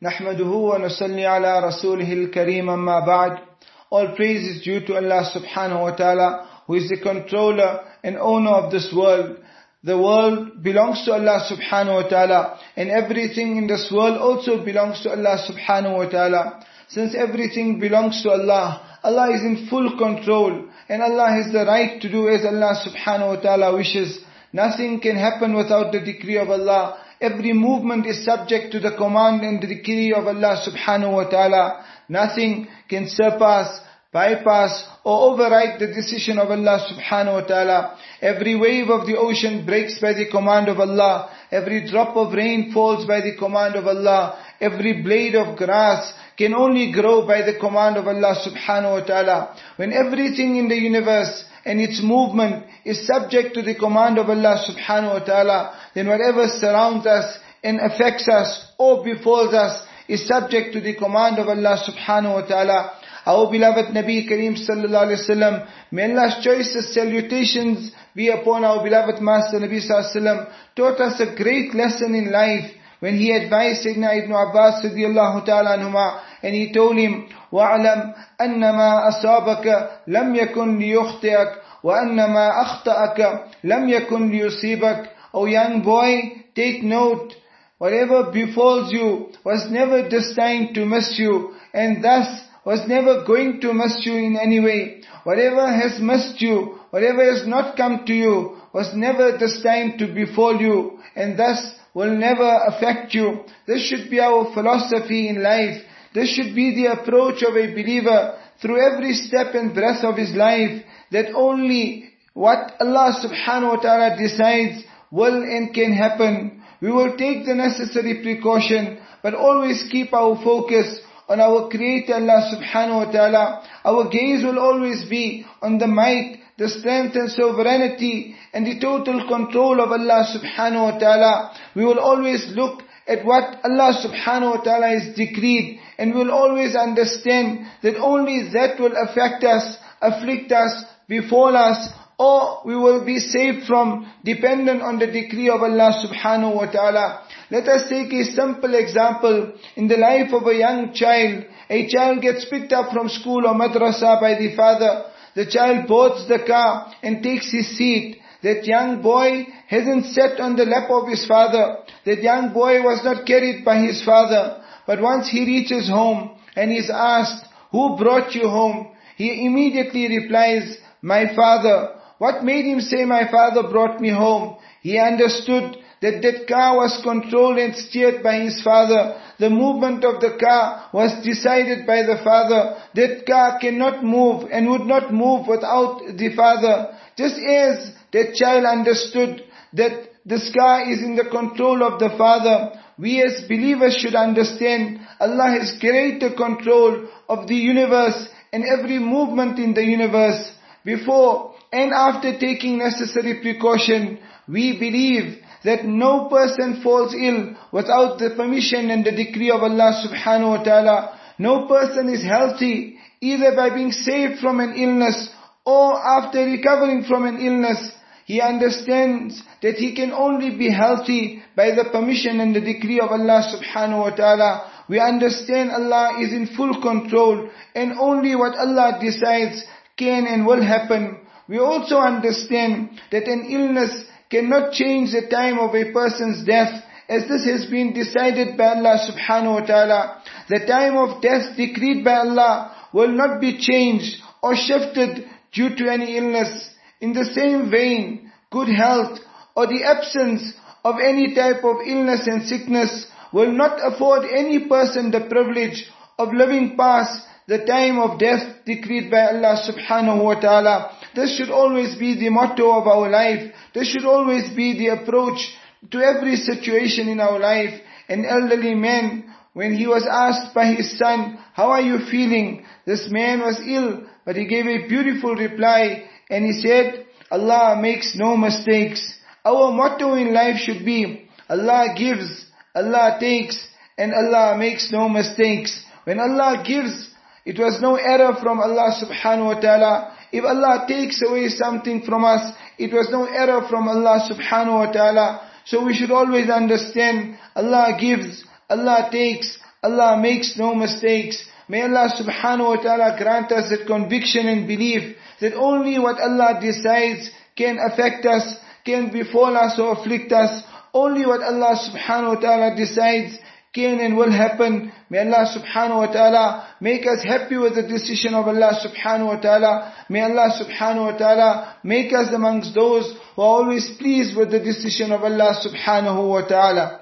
نحمده ونصلي على رسوله الكريم أما بعد All praise is due to Allah subhanahu wa ta'ala who is the controller and owner of this world. The world belongs to Allah subhanahu wa ta'ala and everything in this world also belongs to Allah subhanahu wa ta'ala. Since everything belongs to Allah, Allah is in full control and Allah has the right to do as Allah subhanahu wa ta'ala wishes. Nothing can happen without the decree of Allah. Every movement is subject to the command and decree of Allah subhanahu wa ta'ala. Nothing can surpass, bypass or override the decision of Allah subhanahu wa ta'ala. Every wave of the ocean breaks by the command of Allah. Every drop of rain falls by the command of Allah. Every blade of grass can only grow by the command of Allah subhanahu wa ta'ala. When everything in the universe and its movement is subject to the command of Allah subhanahu wa ta'ala, then whatever surrounds us and affects us or befalls us is subject to the command of Allah subhanahu wa ta'ala. Our beloved Nabi Kareem sallallahu alayhi wa sallam, may Allah's choicest salutations be upon our beloved Master Nabi sallallahu alayhi taught us a great lesson in life when he advised Sayyidina Ibn Abbas radiallahu ta'ala anhuma, and he told him, وَعْلَمْ أَنَّمَا أَصَابَكَ لَمْ يَكُنْ لِيُخْطِئَكَ وَأَنَّمَا أَخْطَأَكَ لَمْ يَكُنْ لِيُصِيبَكَ O young boy, take note, whatever befalls you was never destined to miss you, and thus was never going to miss you in any way. Whatever has missed you, whatever has not come to you, was never destined to befall you, and thus will never affect you. This should be our philosophy in life. This should be the approach of a believer through every step and breath of his life that only what Allah subhanahu wa ta'ala decides will and can happen. We will take the necessary precaution, but always keep our focus on our Creator Allah subhanahu wa ta'ala. Our gaze will always be on the might, the strength and sovereignty and the total control of Allah subhanahu wa ta'ala. We will always look at what Allah subhanahu wa ta'ala has decreed and we will always understand that only that will affect us, afflict us, befall us or we will be saved from dependent on the decree of Allah subhanahu wa ta'ala. Let us take a simple example in the life of a young child. A child gets picked up from school or madrasa by the father. The child boards the car and takes his seat. That young boy hasn't sat on the lap of his father. That young boy was not carried by his father. But once he reaches home and is asked, who brought you home? He immediately replies, my father. What made him say my father brought me home? He understood that that car was controlled and steered by his father. The movement of the car was decided by the father. That car cannot move and would not move without the father. Just as that child understood that this car is in the control of the father, we as believers should understand Allah has greater control of the universe and every movement in the universe. Before and after taking necessary precaution, we believe that no person falls ill without the permission and the decree of Allah subhanahu wa ta'ala. No person is healthy either by being saved from an illness or after recovering from an illness. He understands that he can only be healthy by the permission and the decree of Allah subhanahu wa ta'ala. We understand Allah is in full control and only what Allah decides can and will happen. We also understand that an illness cannot change the time of a person's death as this has been decided by Allah subhanahu wa ta'ala. The time of death decreed by Allah will not be changed or shifted due to any illness. In the same vein, good health or the absence of any type of illness and sickness will not afford any person the privilege of living past the time of death decreed by Allah subhanahu wa ta'ala. This should always be the motto of our life. This should always be the approach to every situation in our life. An elderly man, when he was asked by his son, how are you feeling? This man was ill, but he gave a beautiful reply and he said, Allah makes no mistakes. Our motto in life should be, Allah gives, Allah takes, and Allah makes no mistakes. When Allah gives, it was no error from Allah subhanahu wa ta'ala. If Allah takes away something from us, it was no error from Allah subhanahu wa ta'ala. So we should always understand Allah gives, Allah takes, Allah makes no mistakes. May Allah subhanahu wa ta'ala grant us that conviction and belief that only what Allah decides can affect us, can befall us or afflict us. Only what Allah subhanahu wa ta'ala decides can and will happen. May Allah subhanahu wa ta'ala make us happy with the decision of Allah subhanahu wa ta'ala. May Allah subhanahu wa ta'ala make us amongst those who are always pleased with the decision of Allah subhanahu wa ta'ala.